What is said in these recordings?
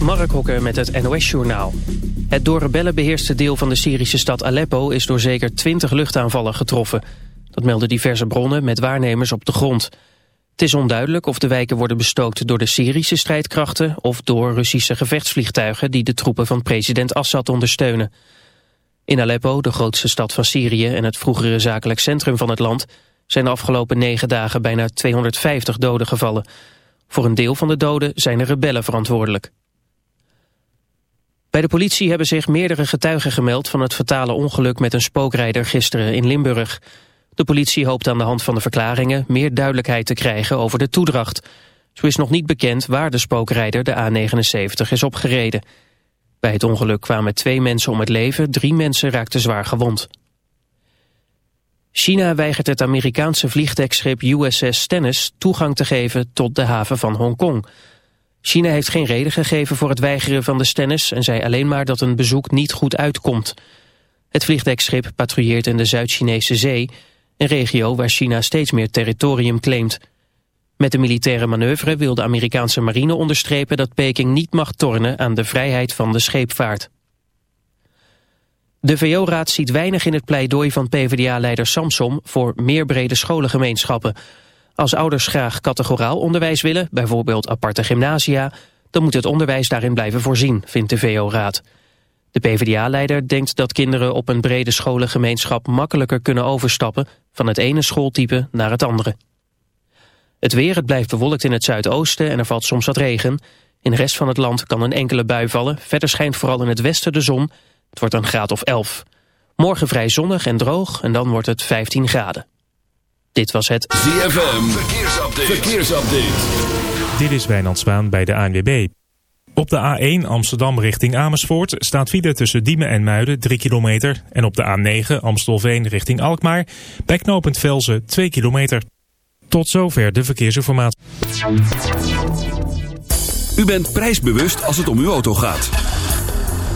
Mark Hokker met het NOS-journaal. Het door rebellen beheerste deel van de Syrische stad Aleppo... is door zeker twintig luchtaanvallen getroffen. Dat melden diverse bronnen met waarnemers op de grond. Het is onduidelijk of de wijken worden bestookt door de Syrische strijdkrachten... of door Russische gevechtsvliegtuigen... die de troepen van president Assad ondersteunen. In Aleppo, de grootste stad van Syrië... en het vroegere zakelijk centrum van het land... zijn de afgelopen negen dagen bijna 250 doden gevallen... Voor een deel van de doden zijn er rebellen verantwoordelijk. Bij de politie hebben zich meerdere getuigen gemeld van het fatale ongeluk met een spookrijder gisteren in Limburg. De politie hoopt aan de hand van de verklaringen meer duidelijkheid te krijgen over de toedracht. Zo is nog niet bekend waar de spookrijder de A79 is opgereden. Bij het ongeluk kwamen twee mensen om het leven, drie mensen raakten zwaar gewond. China weigert het Amerikaanse vliegdekschip USS Stennis toegang te geven tot de haven van Hongkong. China heeft geen reden gegeven voor het weigeren van de Stennis en zei alleen maar dat een bezoek niet goed uitkomt. Het vliegdekschip patrouilleert in de Zuid-Chinese zee, een regio waar China steeds meer territorium claimt. Met de militaire manoeuvre wil de Amerikaanse marine onderstrepen dat Peking niet mag tornen aan de vrijheid van de scheepvaart. De VO-raad ziet weinig in het pleidooi van PvdA-leider Samsom voor meer brede scholengemeenschappen. Als ouders graag categoraal onderwijs willen, bijvoorbeeld aparte gymnasia, dan moet het onderwijs daarin blijven voorzien, vindt de VO-raad. De PvdA-leider denkt dat kinderen op een brede scholengemeenschap makkelijker kunnen overstappen van het ene schooltype naar het andere. Het weer, het blijft bewolkt in het zuidoosten en er valt soms wat regen. In de rest van het land kan een enkele bui vallen. Verder schijnt vooral in het westen de zon. Het wordt een graad of 11. Morgen vrij zonnig en droog en dan wordt het 15 graden. Dit was het ZFM Verkeersupdate. Verkeersupdate. Dit is Wijnand Zwaan bij de ANWB. Op de A1 Amsterdam richting Amersfoort staat file tussen Diemen en Muiden 3 kilometer. En op de A9 Amstelveen richting Alkmaar bij knooppunt Velzen 2 kilometer. Tot zover de verkeersinformatie. U bent prijsbewust als het om uw auto gaat.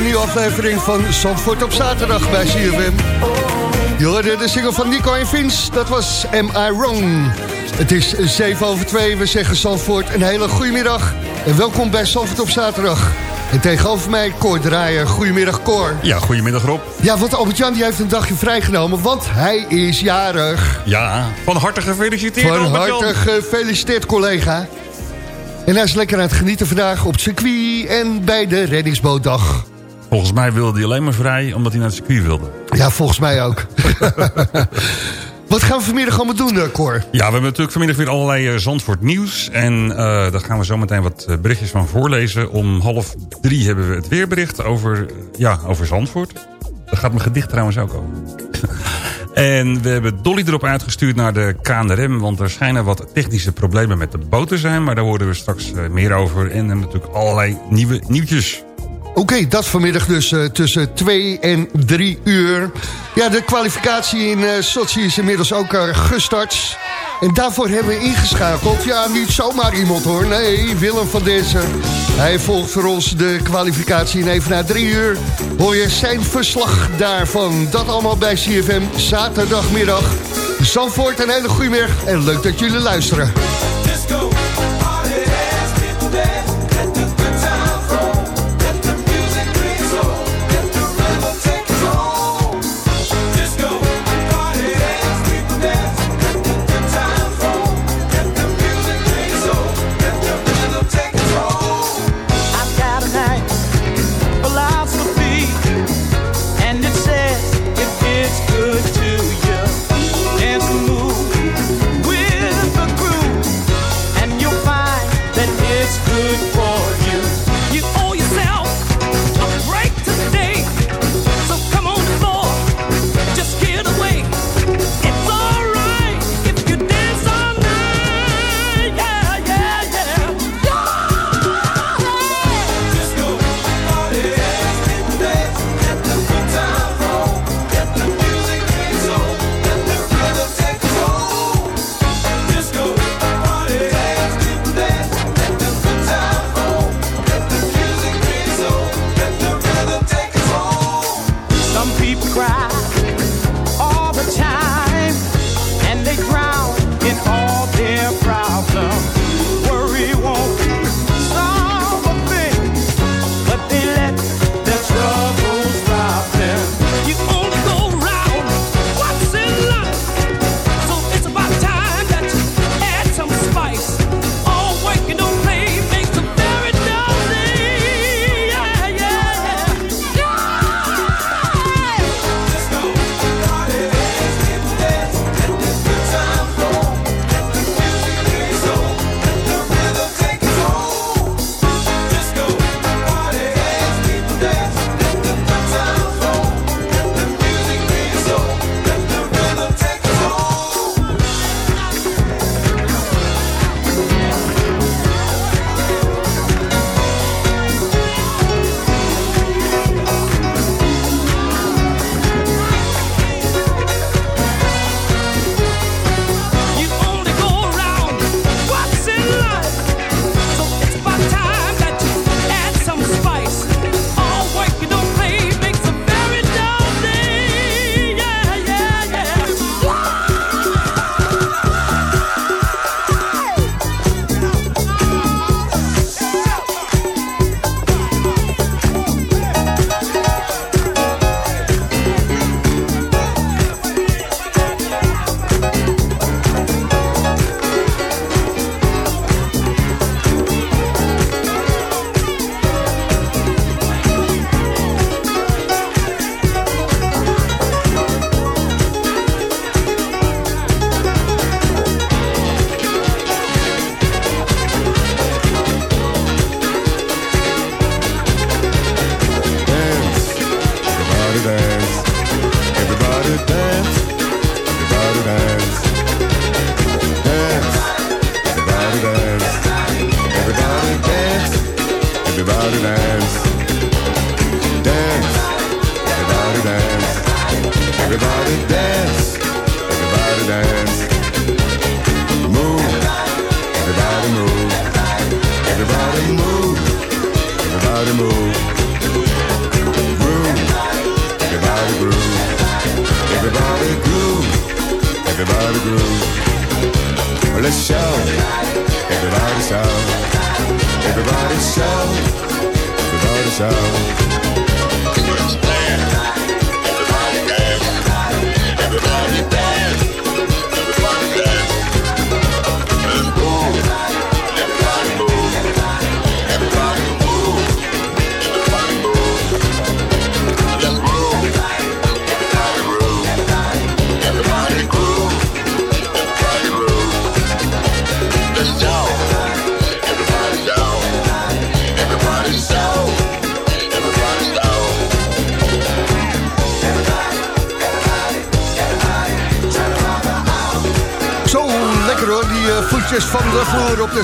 Een nieuwe aflevering van Zandvoort op zaterdag bij CFM. Je hoorde de single van Nico en Vince, dat was Am I Wrong? Het is 7 over 2, we zeggen Zandvoort een hele goede middag. En welkom bij Zandvoort op zaterdag. En tegenover mij Cor Draaier. Goedemiddag Cor. Ja, goedemiddag Rob. Ja, want Albert-Jan die heeft een dagje vrijgenomen, want hij is jarig. Ja, van harte gefeliciteerd Van harte gefeliciteerd collega. En hij is lekker aan het genieten vandaag op het circuit en bij de reddingsbootdag. Volgens mij wilde hij alleen maar vrij omdat hij naar het circuit wilde. Ja, volgens mij ook. Wat gaan we vanmiddag allemaal doen, eh, Cor? Ja, we hebben natuurlijk vanmiddag weer allerlei eh, Zandvoort nieuws. En eh, daar gaan we zo meteen wat berichtjes van voorlezen. Om half drie hebben we het weerbericht over, ja, over Zandvoort. Daar gaat mijn gedicht trouwens ook over. en we hebben Dolly erop uitgestuurd naar de KNRM. Want er schijnen wat technische problemen met de boot te zijn. Maar daar horen we straks meer over. En we hebben natuurlijk allerlei nieuwe nieuwtjes. Oké, dat vanmiddag dus eh, tussen 2 en 3 uur. Ja, de kwalificatie in eh Sochi is inmiddels ook eh, gestart. En daarvoor hebben we ingeschakeld. Ja, niet zomaar iemand hoor. Nee, Willem van Dessen. Hij volgt voor ons de kwalificatie. En even na 3 uur hoor je zijn verslag daarvan. Dat allemaal bij CFM zaterdagmiddag. Zandvoort, een hele goede middag. En leuk dat jullie luisteren. Disco,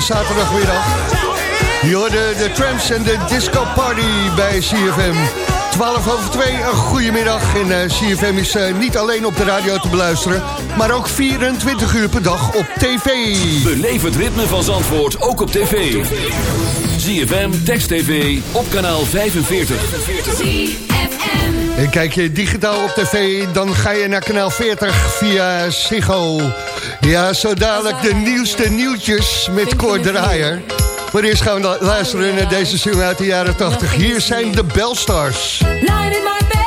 zaterdagmiddag. Je de trams en de disco party bij CFM. 12 over 2, een goede middag. En eh, CFM is eh, niet alleen op de radio te beluisteren... maar ook 24 uur per dag op tv. Beleef het ritme van Zandvoort ook op tv. ZFM, Text TV, op kanaal 45. En kijk je digitaal op tv, dan ga je naar kanaal 40 via Ziggo. Ja, zo dadelijk de nieuwste nieuwtjes met Cor Draaier. Maar eerst gaan we luisteren naar deze single uit de jaren 80. Hier zijn de Bellstars. Lying in my bed,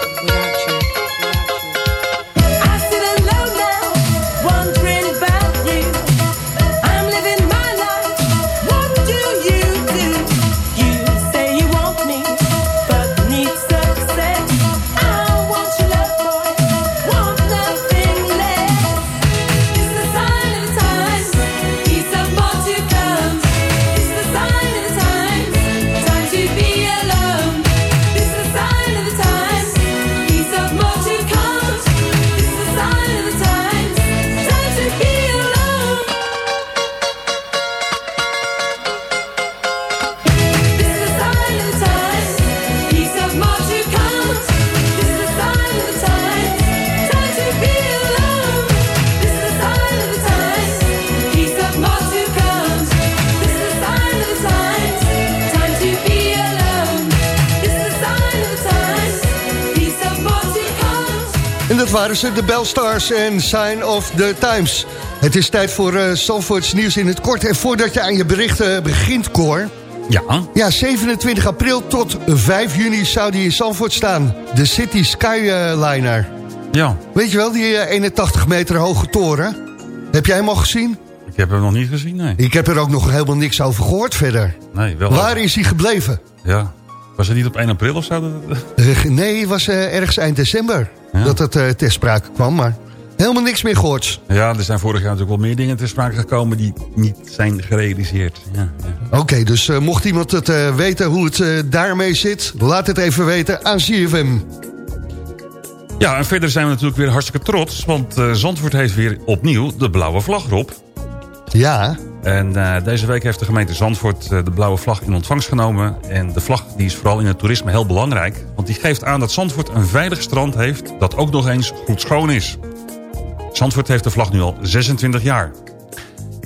waren ze, de Bellstars en Sign of the Times. Het is tijd voor uh, Zandvoorts nieuws in het kort. En voordat je aan je berichten begint, Cor... Ja. Ja, 27 april tot 5 juni zou die in Zandvoort staan. De City Skyliner. Ja. Weet je wel, die eh, 81 meter hoge toren? Heb jij hem al gezien? Ik heb hem nog niet gezien, nee. Ik heb er ook nog helemaal niks over gehoord verder. Nee, wel. Waar is hij gebleven? Ja. Was het niet op 1 april of zo? Eh, nee, het was eh, ergens eind december Ja. dat het eh, ter sprake kwam, maar helemaal niks meer gehoord. Ja, er zijn vorig jaar natuurlijk wel meer dingen ter sprake gekomen die niet zijn gerealiseerd. Ja, ja. Oké, dus mocht iemand het weten hoe het daarmee zit... laat het even weten aan CFM. ja, en verder zijn we natuurlijk weer hartstikke trots. Want Zandvoort heeft weer opnieuw de blauwe vlag erop. Ja, En eh, deze week heeft de gemeente Zandvoort eh, de blauwe vlag in ontvangst genomen. En de vlag die is vooral in het toerisme heel belangrijk. Want die geeft aan dat Zandvoort een veilig strand heeft... dat ook nog eens goed schoon is. Zandvoort heeft de vlag nu al 26 jaar.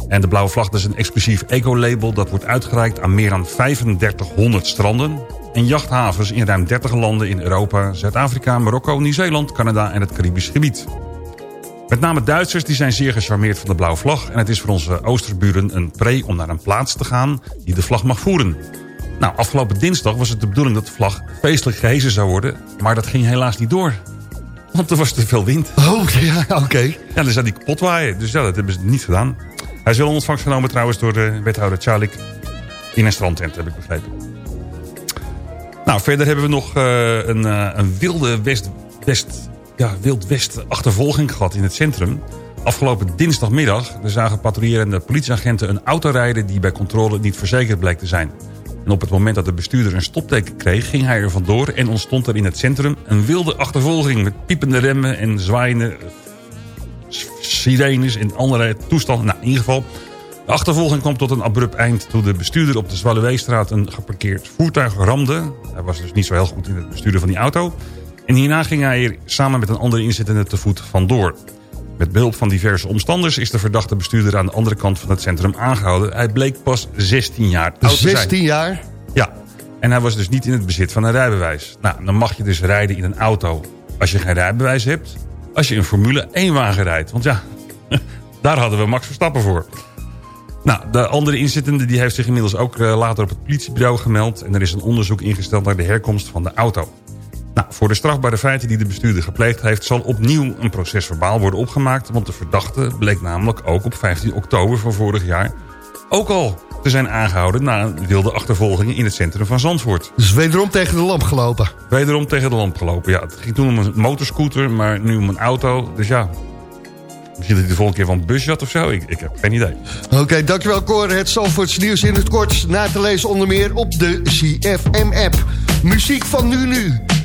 En de Blauwe Vlag is een exclusief ecolabel... dat wordt uitgereikt aan meer dan 3500 stranden... en jachthavens in ruim 30 landen in Europa, Zuid-Afrika, Marokko, Nieuw-Zeeland, Canada en het Caribisch gebied. Met name Duitsers die zijn zeer gecharmeerd van de blauwe vlag... en het is voor onze oosterburen een pre om naar een plaats te gaan... die de vlag mag voeren. Nou, afgelopen dinsdag was het de bedoeling dat de vlag feestelijk gehezen zou worden... maar dat ging helaas niet door. Want er was te veel wind. Oh, ja, oké. Ja, dan zou die kapot waaien. Dus ja, dat hebben ze niet gedaan. Hij is wel ontvangst genomen trouwens door de wethouder Charlik... in een strandtent, heb ik begrepen. Nou, verder hebben we nog eh, een, eh, een wilde west, west, ja, wild west achtervolging gehad in het centrum. Afgelopen dinsdagmiddag zagen patrouillerende politieagenten een auto rijden... die bij controle niet verzekerd bleek te zijn. En op het moment dat de bestuurder een stopteken kreeg... ging hij er vandoor en ontstond er in het centrum een wilde achtervolging... met piepende remmen en zwaaiende sirenes en andere toestanden. Nou, in ieder geval, de achtervolging kwam tot een abrupt eind... toen de bestuurder op de Zwaluweestraat een geparkeerd voertuig ramde. Hij was dus niet zo heel goed in het besturen van die auto. En hierna ging hij er samen met een andere inzittende te voet vandoor. Met behulp van diverse omstanders is de verdachte bestuurder aan de andere kant van het centrum aangehouden. Hij bleek pas 16 jaar oud te zijn. 16 jaar? Ja, en hij was dus niet in het bezit van een rijbewijs. Nou, dan mag je dus rijden in een auto als je geen rijbewijs hebt. Als je een Formule 1 wagen rijdt. Want ja, daar hadden we Max Verstappen voor. Nou, de andere inzittende die heeft zich inmiddels ook eh, later op het politiebureau gemeld... en er is een onderzoek ingesteld naar de herkomst van de auto. Nou, voor de strafbare feiten die de bestuurder gepleegd heeft... zal opnieuw een procesverbaal worden opgemaakt... want de verdachte bleek namelijk ook op 15 oktober van vorig jaar... ook al te zijn aangehouden na een wilde achtervolging in het centrum van Zandvoort. Dus wederom tegen de lamp gelopen. Wederom tegen de lamp gelopen, ja. Het ging toen om een motorscooter, maar nu om een auto. Dus ja, misschien dat hij de volgende keer van een busje had of zo. Ik, ik heb geen idee. Oké, dankjewel Cor. Het Zandvoorts nieuws in het kort. Na te lezen onder meer op de CFM-app. Muziek van nu nu.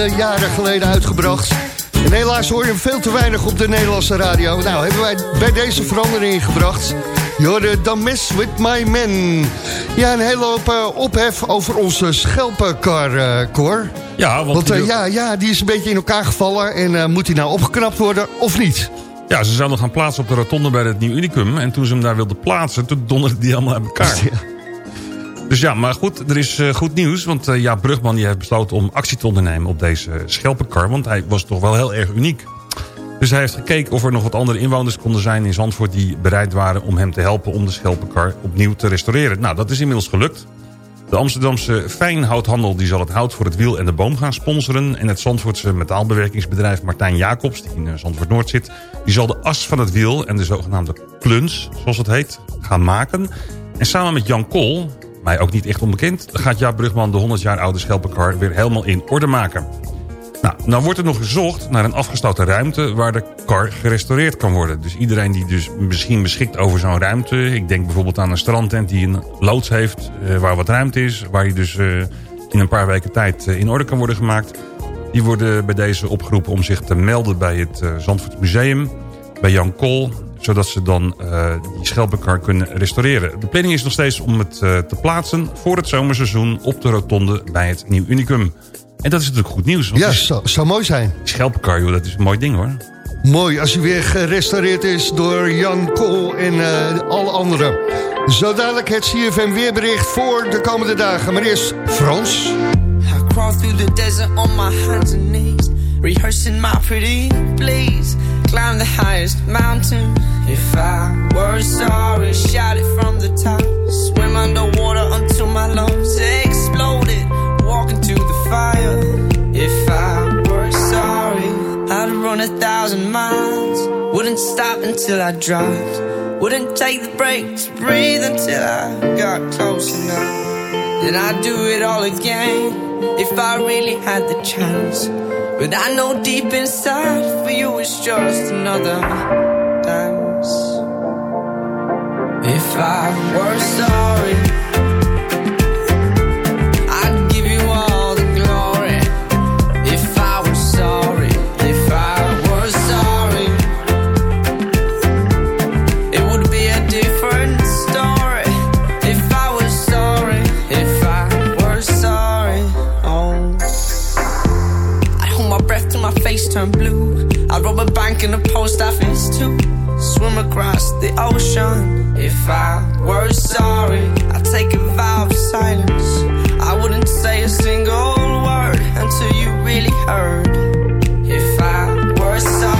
Vele jaren geleden uitgebracht. En helaas hoor je hem veel te weinig op de Nederlandse radio. Nou, hebben wij bij deze verandering gebracht. Je hoorde Dan Mess With My Man. Ja, een hele hoop eh, ophef over onze schelpenkar, eh Cor. Ja, want, eh, ja, ja, die is een beetje in elkaar gevallen. En eh, moet die nou opgeknapt worden of niet? Ja, ze zouden gaan plaatsen op de rotonde bij het Nieuw Unicum. En toen ze hem daar wilden plaatsen, toen donderde die allemaal uit elkaar. Dus ja, maar goed, er is eh, goed nieuws. Want eh Jaap Brugman die heeft besloten om actie te ondernemen op deze schelpenkar. Want hij was toch wel heel erg uniek. Dus hij heeft gekeken of er nog wat andere inwoners konden zijn in Zandvoort... die bereid waren om hem te helpen om de schelpenkar opnieuw te restaureren. Nou, dat is inmiddels gelukt. De Amsterdamse fijnhouthandel die zal het hout voor het wiel en de boom gaan sponsoren. En het Zandvoortse metaalbewerkingsbedrijf Martijn Jacobs, die in eh, Zandvoort Noord zit... die zal de as van het wiel en de zogenaamde kluns, zoals het heet, gaan maken. En samen met Jan Kool, mij ook niet echt onbekend... gaat Jaap Brugman de 100 jaar oude schelpenkar weer helemaal in orde maken. Nou, nou wordt er nog gezocht naar een afgesloten ruimte... waar de kar gerestaureerd kan worden. Dus iedereen die dus misschien beschikt over zo'n ruimte... ik denk bijvoorbeeld aan een strandtent die een loods heeft... eh, waar wat ruimte is, waar je dus eh, in een paar weken tijd eh, in orde kan worden gemaakt... die worden bij deze opgeroepen om zich te melden bij het Zandvoort Museum... bij Jan Kool, zodat ze dan eh, die schelpenkar kunnen restaureren. De planning is nog steeds om het eh, te plaatsen voor het zomerseizoen... op de rotonde bij het Nieuw Unicum. En dat is natuurlijk goed nieuws. Ja, zou, zou mooi zijn. Schelpenkar, joh, dat is een mooi ding hoor. Mooi als hij weer gerestaureerd is door Jan Kool en eh, alle anderen. Zo dadelijk het CFM weerbericht voor de komende dagen. Maar eerst Frans. I crawl through the desert on my hands and knees, rehearsing my pretty please. Climb the highest mountain. If I were sorry, shout it from the top. Swim underwater until my lungs exploded. Walk into the fire. If I were sorry, I'd run a thousand miles. Wouldn't stop until I dropped. Wouldn't take the break to breathe until I got close enough. Then I'd do it all again if I really had the chance. But I know deep inside for you it's just another dance. If I were sorry, turn blue. I rob a bank in a post office too. Swim across the ocean. If I were sorry, I'd take a vow of silence. I wouldn't say a single word until you really heard. If I were sorry,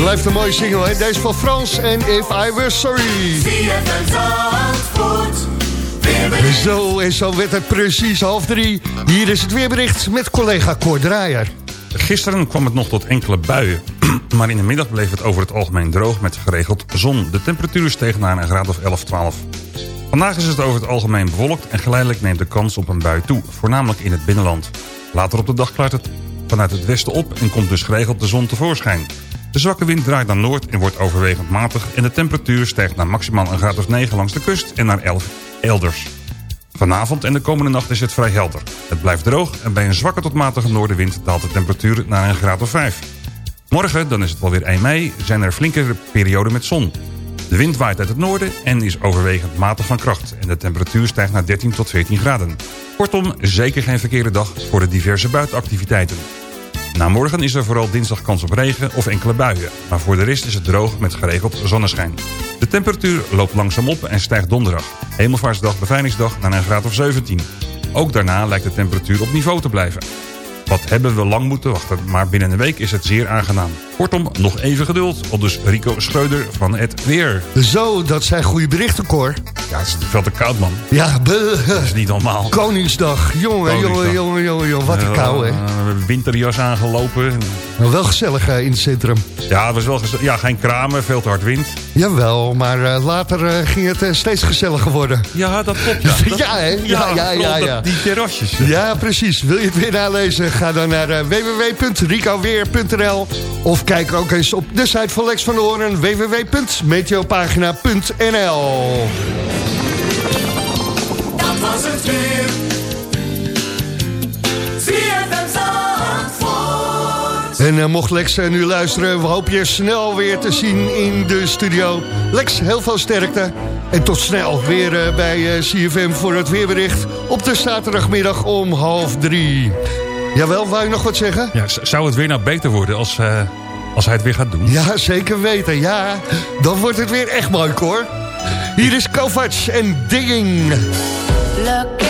Blijft een mooie single? Deze van Frans en If I Were Sorry. Zo en zo werd het precies half drie. Hier is het weerbericht met collega Cor Draaier. Gisteren kwam het nog tot enkele buien. Maar in de middag bleef het over het algemeen droog met geregeld zon. De temperatuur steeg naar een graad of 11, 12. Vandaag is het over het algemeen bewolkt en geleidelijk neemt de kans op een bui toe. Voornamelijk in het binnenland. Later op de dag klaart het vanuit het westen op en komt dus geregeld de zon tevoorschijn. De zwakke wind draait naar noord en wordt overwegend matig... en de temperatuur stijgt naar maximaal een graad of 9 langs de kust en naar 11 elders. Vanavond en de komende nacht is het vrij helder. Het blijft droog en bij een zwakke tot matige noordenwind daalt de temperatuur naar een graad of 5. Morgen, dan is het wel weer 1 mei, zijn er flinke perioden met zon. De wind waait uit het noorden en is overwegend matig van kracht... en de temperatuur stijgt naar 13 tot 14 graden. Kortom, zeker geen verkeerde dag voor de diverse buitenactiviteiten. Na morgen is er vooral dinsdag kans op regen of enkele buien... maar voor de rest is het droog met geregeld zonneschijn. De temperatuur loopt langzaam op en stijgt donderdag. Hemelvaartsdag, bevrijdingsdag naar een graad of 17. Ook daarna lijkt de temperatuur op niveau te blijven. Wat hebben we lang moeten wachten, maar binnen een week is het zeer aangenaam. Kortom, nog even geduld. Al dus Rico Schreuder van het Weer. Zo, dat zijn goede berichten, Cor. Ja, het is veel te koud, man. Ja, be- Dat is niet normaal. Koningsdag. Jongen, jongen, jongen, jongen, jongen. Wat een kou, hè. We hebben winterjas aangelopen. Maar wel gezellig eh, in het centrum. Ja, het was wel gez- ja, geen kramen, veel te hard wind. Jawel, maar eh, later eh, ging het steeds gezelliger worden. Ja, dat klopt. Ja, Dat- Ja, hè? Ja, ja, ja, ja. dat- Die terrasjes. Ja, precies. Wil je het weer nalezen? Ga dan naar eh, www.ricoweer.nl of kijk ook eens op de site van Lex van de Hoorn www.meteopagina.nl Dat was het weer. En eh, mocht Lex eh, nu luisteren, we hopen je snel weer te zien in de studio. Lex, heel veel sterkte. En tot snel weer bij CFM voor het weerbericht op de zaterdagmiddag om half drie. Jawel, wou je nog wat zeggen? Ja, zou het weer nou beter worden als, eh, als hij het weer gaat doen? Ja, zeker weten. Ja, dan wordt het weer echt mooi hoor. Hier is Kovacs en Digging. Look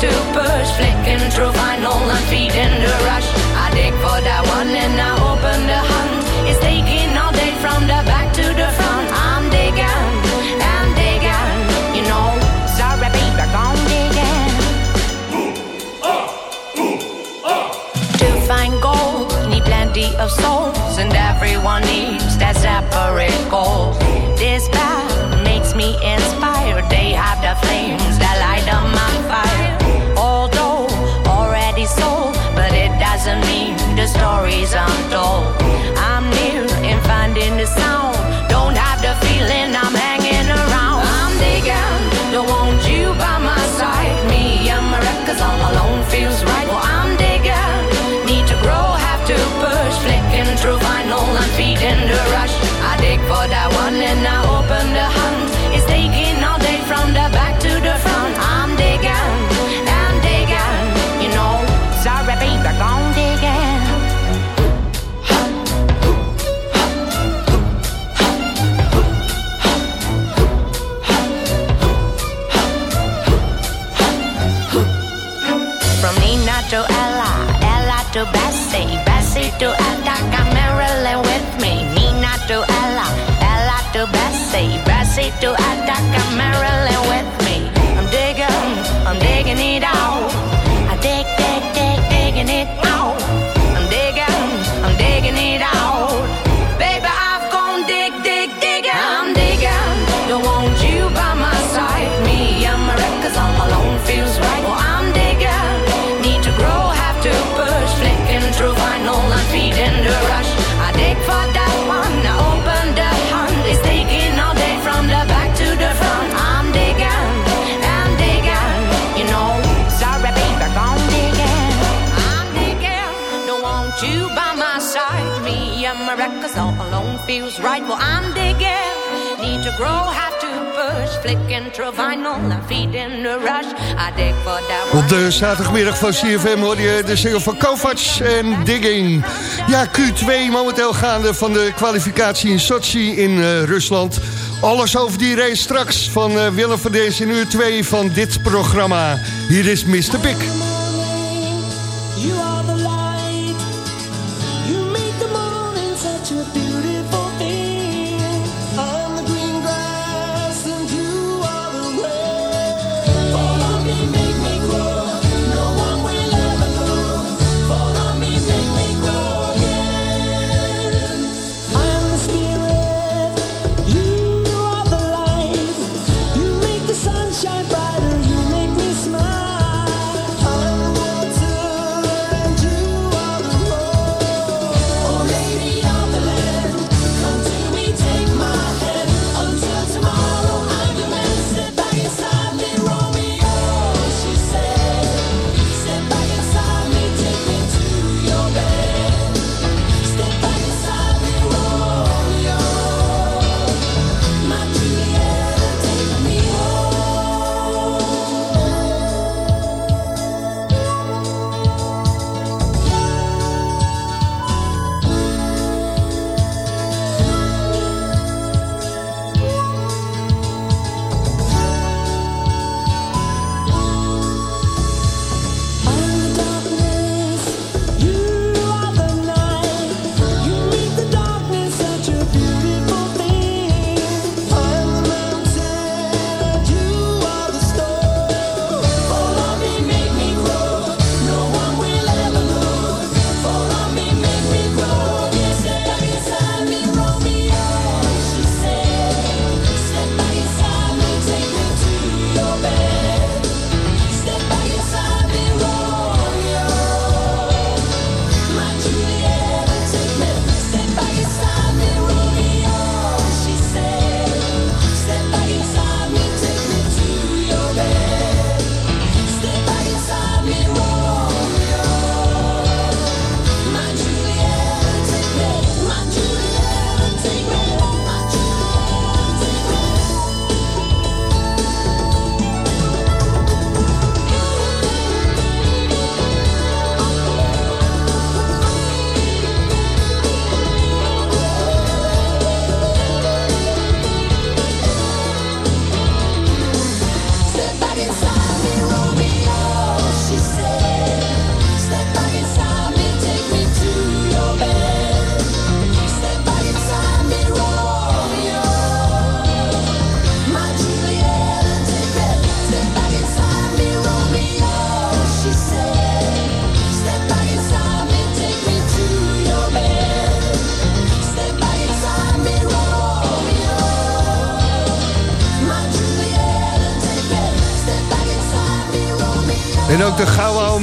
push. Flicking through vinyl and feeding the rush. I dig for that one and I open the hunt. It's taking all day from the back to the front. I'm digging, I'm digging, you know. Sorry, baby, I'm digging. To find gold, need plenty of souls, and everyone needs that separate goal. This path makes me inspired. They have the flames that light up my fire. Sold, but it doesn't mean the stories untold. I'm near in finding the sound. Don't have the feeling I'm pasito a caca. Right. Well, I'm need to grow, to vinyl the rush. I dig for that. Op de zaterdagmiddag van CFM hoor je de single van Kovacs en Digging. Ja, Q2 momenteel gaande van de kwalificatie in Sochi in eh, Rusland. Alles over die race straks van eh, Willem van Dees in uur 2 van dit programma. Hier is Mr. Big.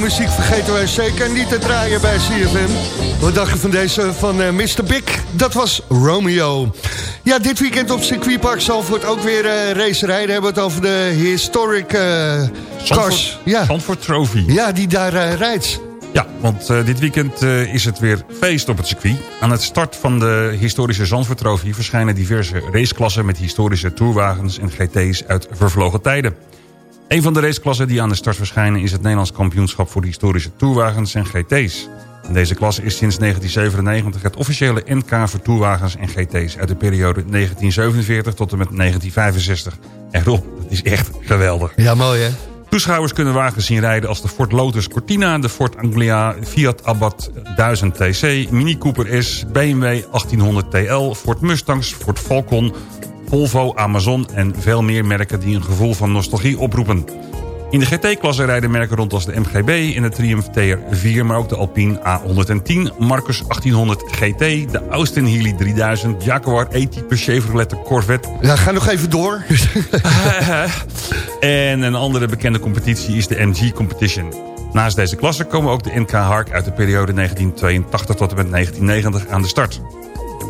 Muziek vergeten wij zeker niet te draaien bij CFM. Wat dacht je van deze van eh, Mr. Big? Dat was Romeo. Ja, dit weekend op circuitpark Zalvoort ook weer eh race rijden. Hebben we het over de historic eh, cars. Zandvoort, Ja. Zandvoort Trophy. ja, die daar rijdt. Ja, want dit weekend is het weer feest op het circuit. Aan het start van de historische Zandvoort Trophy... verschijnen diverse raceklassen met historische tourwagens en GT's uit vervlogen tijden. Een van de raceklassen die aan de start verschijnen... is het Nederlands kampioenschap voor de historische tourwagens en GT's. Deze klasse is sinds 1997 het officiële NK voor tourwagens en GT's... uit de periode 1947 tot en met 1965. En Rob, dat is echt geweldig. Ja, mooi hè? Toeschouwers kunnen wagens zien rijden als de Ford Lotus Cortina... de Ford Anglia, Fiat Abarth 1000 TC, Mini Cooper S... BMW 1800 TL, Ford Mustangs, Ford Falcon... Volvo, Amazon en veel meer merken die een gevoel van nostalgie oproepen. In de GT-klasse rijden merken rond als de MGB en de Triumph TR4... maar ook de Alpine A110, Marcus 1800 GT... de Austin Healey 3000, Jaguar E-type Chevrolet Corvette... Ja, ga nog even door. En een andere bekende competitie is de MG Competition. Naast deze klasse komen ook de NK Hark uit de periode 1982 tot en met 1990 aan de start.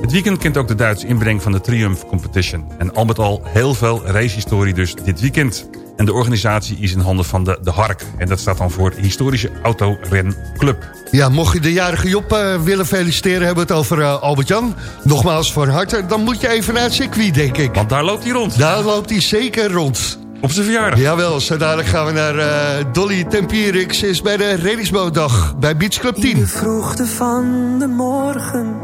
Het weekend kent ook de Duitse inbreng van de Triumph Competition. En al met al heel veel racehistorie dus dit weekend. En de organisatie is in handen van de, de Hark. En dat staat dan voor Historische Autorenclub. Ja, mocht je de jarige Job eh, willen feliciteren, hebben we het over eh, Albert-Jan. Nogmaals van harte, dan moet je even naar het circuit, denk ik. Want daar loopt hij rond. Daar loopt hij zeker rond. Op zijn verjaardag. Jawel, zo dadelijk gaan we naar eh, Dolly Tempierix. Is bij de reddingsbootdag bij Beach Club 10. de vroegte van de morgen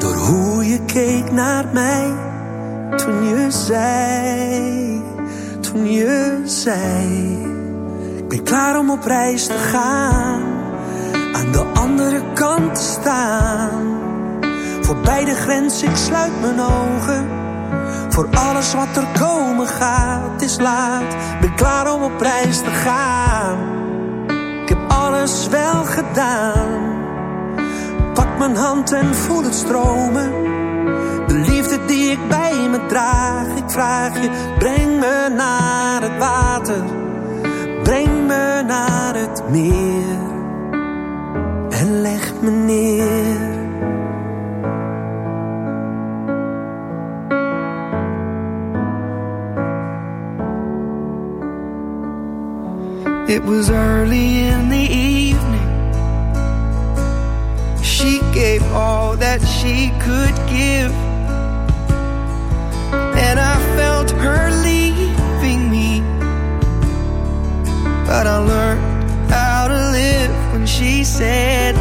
Door hoe je keek naar mij. Toen je zei, toen je zei. Ik ben klaar om op reis te gaan. Aan de andere kant te staan. Voorbij de grens, ik sluit mijn ogen. Voor alles wat er komen gaat, is laat. Ben klaar om op reis te gaan. Ik heb alles wel gedaan. Pak mijn hand en voel het stromen. De liefde die ik bij me draag. Ik vraag je, breng me naar het water. Breng me naar het meer. En leg me neer. It was early in the evening. All that she could give. And I felt her leaving me. But I learned how to live when she said,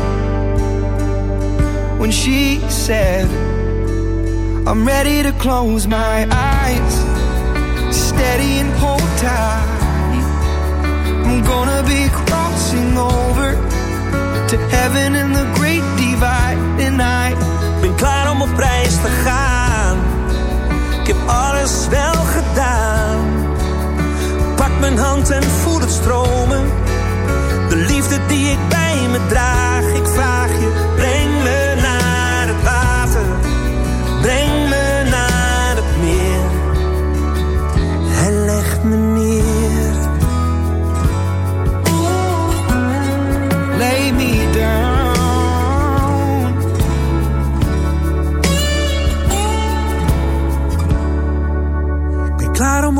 when she said, I'm ready to close my eyes, steady and hold tight. I'm gonna be crossing over to heaven in the great divide. En I ben klaar om op reis te gaan. Ik heb alles wel gedaan. Pak mijn hand en voel het stromen. De liefde die ik bij me draag.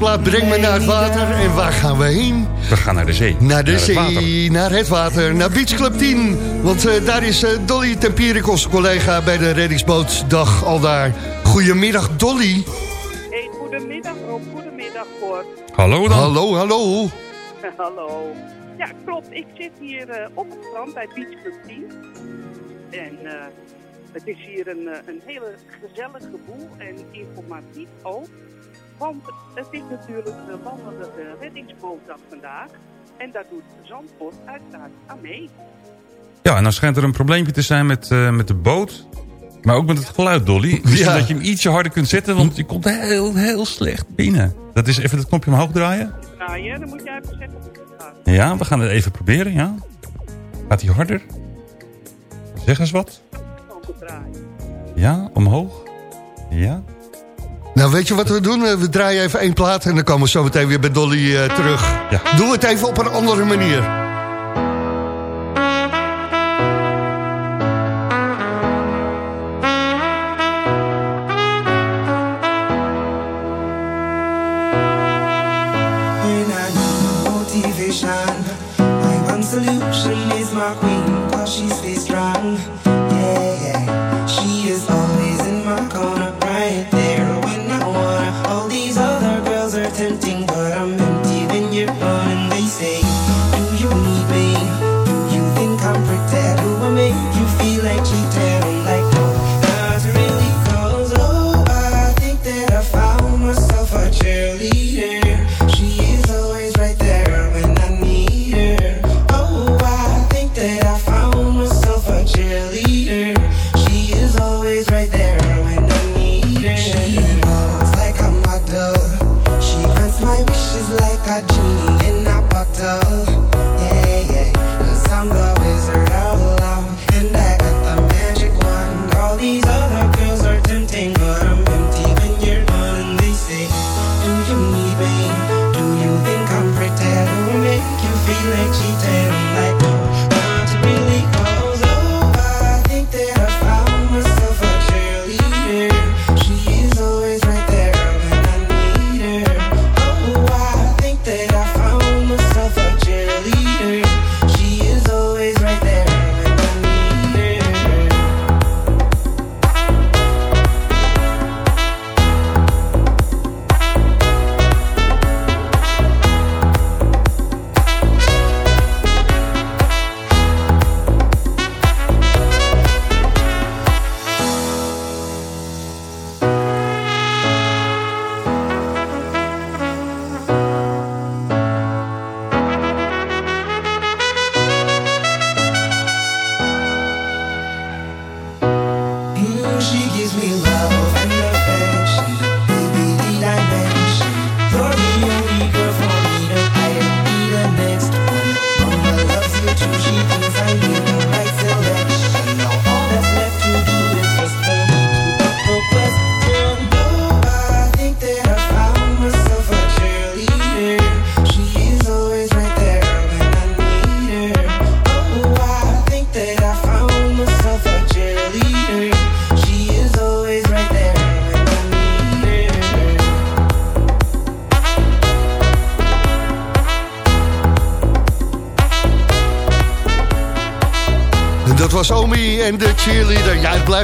Plaat brengt me naar het water. En waar gaan we heen? We gaan naar de zee. Naar de het zee, water. naar het water, naar Beach Club 10. Want eh, daar is eh, Dolly Tempierik, onze collega bij de reddingsbootdag al daar. Goedemiddag, Dolly. Hey, goedemiddag Rob, goedemiddag Cor. Hallo dan. Hallo, hallo. Hallo. Ja, klopt. Ik zit hier eh, op het strand bij Beach Club 10. En eh, het is hier een, een hele gezellig gevoel en informatief ook. Want het is natuurlijk de landelijke reddingsbootdag vandaag. En daar doet Zandvoort uiteraard aan mee. Ja, en dan schijnt er een probleempje te zijn met, eh, met de boot. Maar ook met het geluid, Dolly. Dus Ja. dat je hem ietsje harder kunt zetten, want je komt heel, heel slecht binnen. Dat is even het knopje omhoog draaien. Draaien, dan moet jij even gaat. Ja, we gaan het even proberen, ja. Gaat hij harder? Zeg eens wat. Ja, omhoog. Ja. Nou, weet je wat we doen? We draaien even één plaat en dan komen we zo meteen weer bij Dolly eh, terug. Ja. Doen we het even op een andere manier. Solution is my queen, cause she stays strong.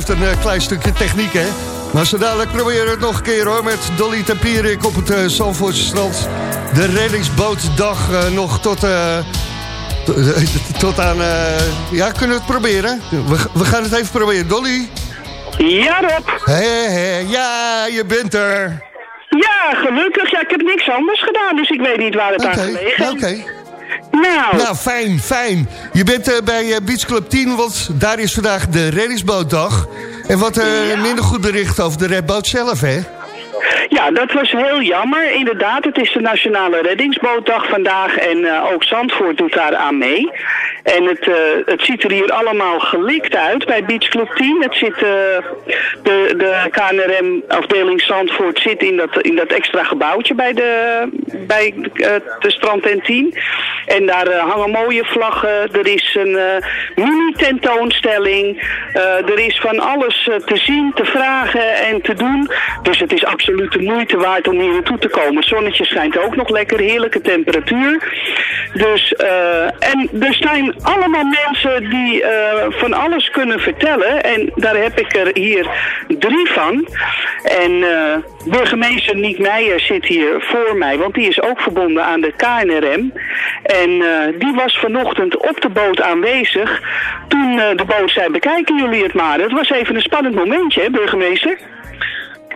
Blijft een eh, klein stukje techniek, hè? Maar zo dadelijk proberen we het nog een keer, hoor. Met Dolly Tempierik op het uh, Zandvoortse strand. De reddingsbootdag eh, nog tot... tot- aan... ja, kunnen we het proberen? We, we gaan het even proberen. Dolly? Ja, Rob. Hé, hé, ja, je bent er. Ja, gelukkig. Ja, ik heb niks anders gedaan, dus ik weet niet waar het aan gelegen Oké. is. Nou. Nou, fijn, fijn. Je bent eh, bij eh, Beach Club 10, want daar is vandaag de reddingsbootdag. En wat eh, minder goed bericht over de redboot zelf, hè? Ja, dat was heel jammer. Inderdaad, het is de Nationale Reddingsbootdag vandaag en ook Zandvoort doet daar aan mee. En het, het ziet er hier allemaal gelikt uit bij Beach Club 10. Het zit, de, de KNRM-afdeling Zandvoort zit in dat, in dat extra gebouwtje bij de, bij, eh, de strand 10. En daar eh, hangen mooie vlaggen. Er is een eh, mini-tentoonstelling. Er is van alles te zien, te vragen. En te doen. Dus het is absoluut de moeite waard om hier naartoe te komen. Zonnetje schijnt ook nog lekker, heerlijke temperatuur. Dus, en er zijn allemaal mensen die van alles kunnen vertellen. En daar heb ik er hier drie van. En eh, burgemeester Niek Meijer zit hier voor mij, want die is ook verbonden aan de KNRM. En eh, die was vanochtend op de boot aanwezig toen eh, de boot zei, bekijken jullie het maar. Het was even een spannend momentje, hè, burgemeester?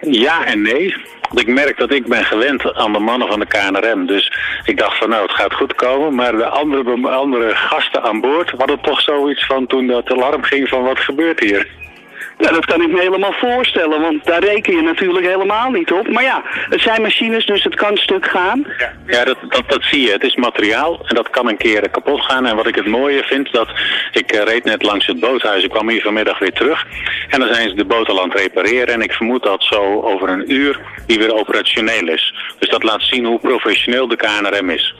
Ja en nee. Want ik merk dat ik ben gewend aan de mannen van de KNRM. Dus ik dacht van nou, het gaat goed komen. Maar de andere, andere gasten aan boord hadden toch zoiets van toen dat alarm ging van wat gebeurt hier. Ja, dat kan ik me helemaal voorstellen, want daar reken je natuurlijk helemaal niet op. Maar ja, het zijn machines, dus het kan stuk gaan. Ja, dat, dat, dat zie je. Het is materiaal en dat kan een keer kapot gaan. En wat ik het mooie vind, dat ik eh, reed net langs het boothuis. Ik kwam hier vanmiddag weer terug. En dan zijn ze de boot al aan het repareren. En ik vermoed dat zo over een uur die weer operationeel is. Dus dat laat zien hoe professioneel de KNRM is.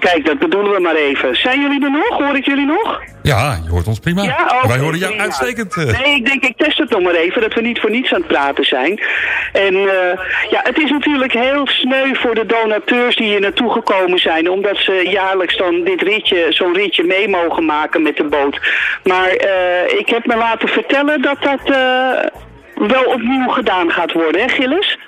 Kijk, dat bedoelen we maar even. Zijn jullie er nog? Hoor ik jullie nog? Ja, je hoort ons prima. Ja, Wij horen jou prima. uitstekend. eh. Nee, ik denk ik test het nog maar even, dat we niet voor niets aan het praten zijn. En eh, ja, het is natuurlijk heel sneu voor de donateurs die hier naartoe gekomen zijn, omdat ze jaarlijks dan dit ritje, zo'n ritje mee mogen maken met de boot. Maar eh, ik heb me laten vertellen dat dat wel opnieuw gedaan gaat worden, hè Gilles?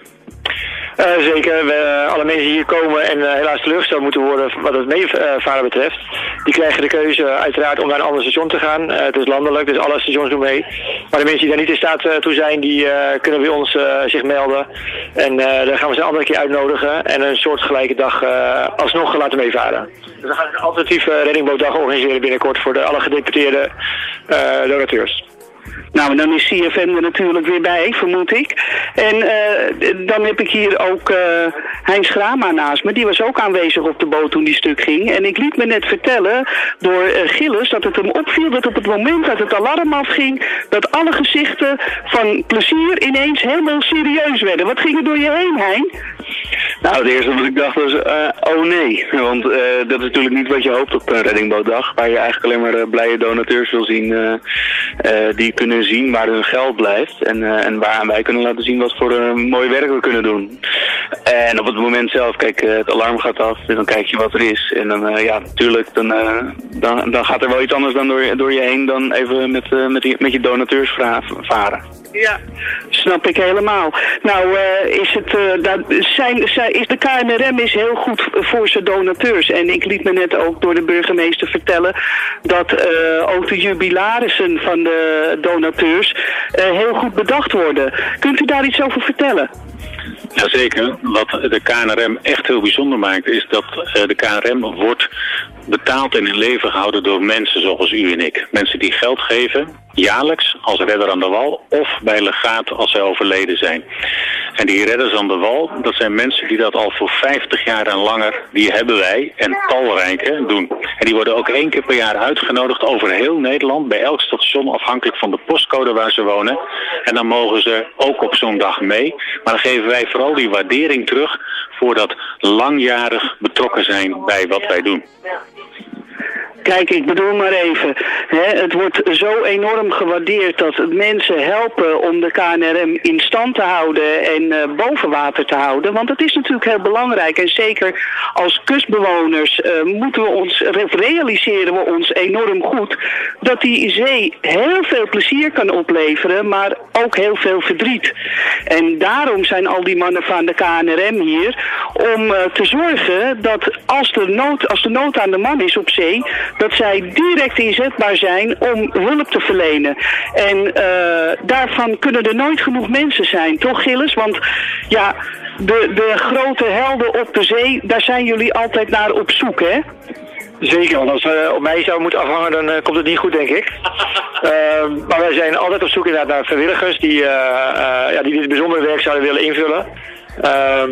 Eh, zeker, eh, alle mensen die hier komen en eh, helaas teleurgesteld moeten worden wat het meevaren betreft, die krijgen de keuze uiteraard om naar een ander station te gaan. Eh, het is landelijk, dus alle stations doen mee. Maar de mensen die daar niet in staat toe zijn, die kunnen bij ons zich melden. En dan gaan we ze een andere keer uitnodigen en een soortgelijke dag alsnog laten meevaren. Dus we gaan een alternatieve reddingbootdag organiseren binnenkort voor de alle gedeputeerde donateurs. Nou, dan is CFM er natuurlijk weer bij, vermoed ik. En eh, dan heb ik hier ook eh Heinz Grama naast me. Die was ook aanwezig op de boot toen die stuk ging. En ik liet me net vertellen door eh, Gilles dat het hem opviel dat op het moment dat het alarm afging... dat alle gezichten van plezier ineens helemaal serieus werden. Wat ging er door je heen, Hein? Nou, het eerste wat ik dacht was, oh nee. Want dat is natuurlijk niet wat je hoopt op een reddingbootdag. Waar je eigenlijk alleen maar blije donateurs wil zien die kunnen zien waar hun geld blijft. En, eh, en waaraan wij kunnen laten zien wat voor eh, mooi werk we kunnen doen. En op het moment zelf, kijk, eh, het alarm gaat af en dan kijk je wat er is. En dan, ja, natuurlijk, dan, dan, dan gaat er wel iets anders dan door, door je heen dan even met, met, met je donateurs varen. Ja, snap ik helemaal. Nou, eh, is, het, eh, dat, zijn, zijn, is de KNRM is heel goed voor zijn donateurs. En ik liet me net ook door de burgemeester vertellen dat eh, ook de jubilarissen van de donateurs heel goed bedacht worden. Kunt u daar iets over vertellen? Jazeker. Wat de KNRM echt heel bijzonder maakt, is dat de KNRM wordt betaald en in leven gehouden door mensen zoals u en ik. Mensen die geld geven, jaarlijks, als redder aan de wal, of bij legaat als zij overleden zijn. En die redders aan de wal, dat zijn mensen die dat al voor 50 jaar en langer, die hebben wij, en talrijke, doen. En die worden ook één keer per jaar uitgenodigd over heel Nederland, bij elk station, afhankelijk van de postcode waar ze wonen. En dan mogen ze ook op zo'n dag mee. Maar dan geven wij vooral die waardering terug voor dat langjarig betrokken zijn bij wat wij doen. Kijk, ik bedoel maar even. Hè, het wordt zo enorm gewaardeerd dat mensen helpen om de KNRM in stand te houden en eh, boven water te houden. Want dat is natuurlijk heel belangrijk. En zeker als kustbewoners eh, moeten we ons, re- realiseren we ons enorm goed dat die zee heel veel plezier kan opleveren, maar ook heel veel verdriet. En daarom zijn al die mannen van de KNRM hier om eh, te zorgen dat als de, nood, als de nood aan de man is op zee, dat zij direct inzetbaar zijn om hulp te verlenen. En eh, daarvan kunnen er nooit genoeg mensen zijn, toch Gilles? Want ja, de, de grote helden op de zee, daar zijn jullie altijd naar op zoek, hè? Zeker, want als het op mij zou moeten afhangen, dan eh, komt het niet goed, denk ik. Ehm, maar wij zijn altijd op zoek inderdaad naar vrijwilligers die, eh, eh, ja, die dit bijzondere werk zouden willen invullen. Ehm,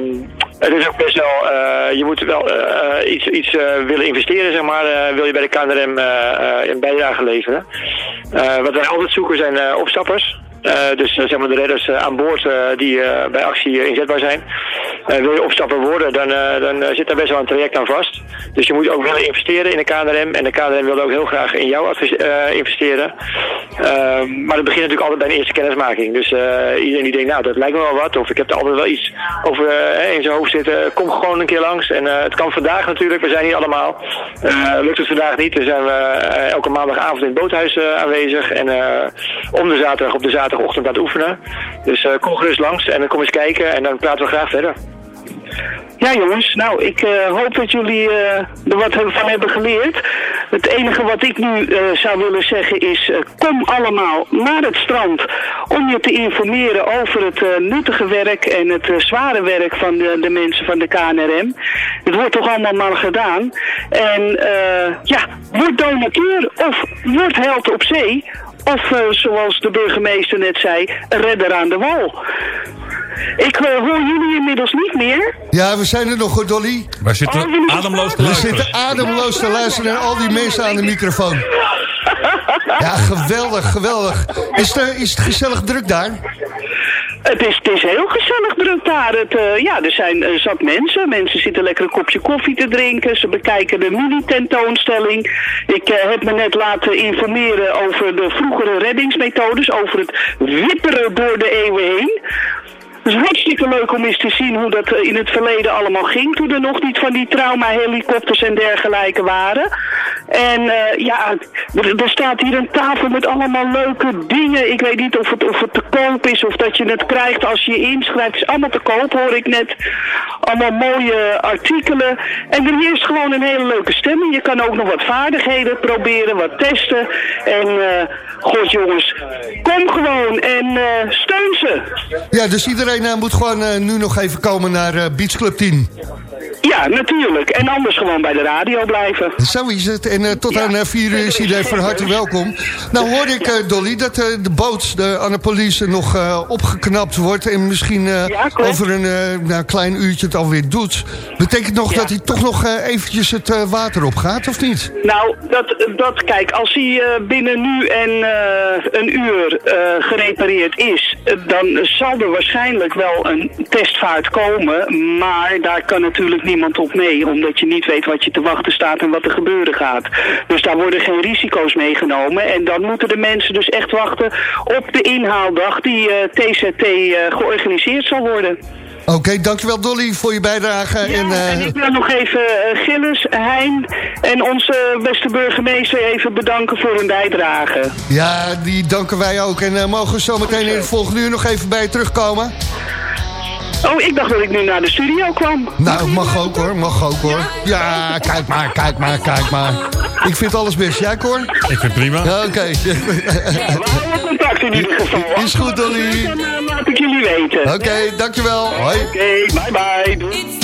het is ook best wel, eh, je moet wel eh, iets, iets eh, willen investeren, zeg maar, wil je bij de KNRM een bijdrage leveren. Wat wij altijd zoeken zijn opstappers. Eh, dus eh, zeg maar de redders eh, aan boord die bij actie inzetbaar zijn. Wil je opstapper worden, dan, dan zit daar best wel een traject aan vast. Dus je moet ook willen investeren in de KNRM. En de KNRM wil ook heel graag in jou investeren. Ehm, maar het begint natuurlijk altijd bij een eerste kennismaking. Dus iedereen die denkt, nou dat lijkt me wel wat. Of ik heb er altijd wel iets over in zijn hoofd zitten. Kom gewoon een keer langs. En het kan vandaag natuurlijk, we zijn hier allemaal. Lukt het vandaag niet, dan zijn we elke maandagavond in het boothuis aanwezig. En om de zaterdag op de zaterdagochtend aan het oefenen. Dus eh, kom gerust langs en dan kom eens kijken en dan praten we graag verder. Ja jongens, nou ik eh, hoop dat jullie eh, er wat van hebben geleerd. Het enige wat ik nu zou willen zeggen is, kom allemaal naar het strand om je te informeren over het nuttige werk en het zware werk van de, de mensen van de KNRM. Het wordt toch allemaal maar gedaan. En ja, word donateur of word held op zee. Of eh, zoals de burgemeester net zei, redder aan de wal. Ik eh, hoor jullie inmiddels niet meer. Ja, we zijn er nog, Dolly. Zitten Oh, jullie ademloos te We luisteren. zitten ademloos te luisteren naar al die mensen aan de microfoon. Ja, geweldig, geweldig. Is het, eh, is het gezellig druk daar? Het is, het is heel gezellig daar. Het, eh, ja, er zijn eh, zat mensen. Mensen zitten lekker een kopje koffie te drinken. Ze bekijken de mini-tentoonstelling. Ik eh, heb me net laten informeren over de vroegere reddingsmethodes. Over het wipperen door de eeuwen heen. Het is hartstikke leuk om eens te zien hoe dat eh, in het verleden allemaal ging. Toen er nog niet van die trauma-helikopters en dergelijke waren. En eh, ja, er, staat hier een tafel met allemaal leuke dingen. Ik weet niet of het, of het te koop is of dat je het krijgt als je je inschrijft. Het is allemaal te koop, hoor ik net. Allemaal mooie artikelen. En er is gewoon een hele leuke stemming. Je kan ook nog wat vaardigheden proberen, wat testen. En eh god jongens, kom gewoon en steun ze. Ja, dus iedereen eh, moet gewoon eh, nu nog even komen naar eh, Beach Club 10. Ja, natuurlijk. En anders gewoon bij de radio blijven. Zo is het. En eh, tot aan 4 uur is iedereen van harte welkom. Nou hoor ik, Dolly, dat de boot, de Annapolis, nog opgeknapt wordt... en misschien over een nou, klein uurtje het alweer doet. Betekent nog dat hij toch nog eventjes het water op gaat, of niet? Nou, dat, dat kijk, als hij binnen nu en een uur gerepareerd is, dan zal er waarschijnlijk wel een testvaart komen. Maar daar kan natuurlijk niemand op mee, omdat je niet weet wat je te wachten staat en wat er gebeuren gaat. Dus daar worden geen risico's meegenomen. En dan moeten de mensen dus echt wachten op de inhaaldag die eh, TZT eh, georganiseerd zal worden. Oké, dankjewel Dolly voor je bijdrage. en, eh, En ik wil nog even eh, Gilles, Hein en onze beste burgemeester even bedanken voor hun bijdrage. ja, die danken wij ook. En eh, mogen we zo meteen in het volgende uur nog even bij je terugkomen? Oh, ik dacht dat ik nu naar de studio kwam. Nou, mag ook hoor, mag ook hoor. Ja, kijk maar, kijk maar, kijk maar. Ik vind alles best. Jij, Cor? Ik vind het prima. Ja, Oké. In ieder geval. Is goed, Dolly. Dan laat ik jullie weten. Oké, dankjewel. Hoi. Oké, bye bye. Doei.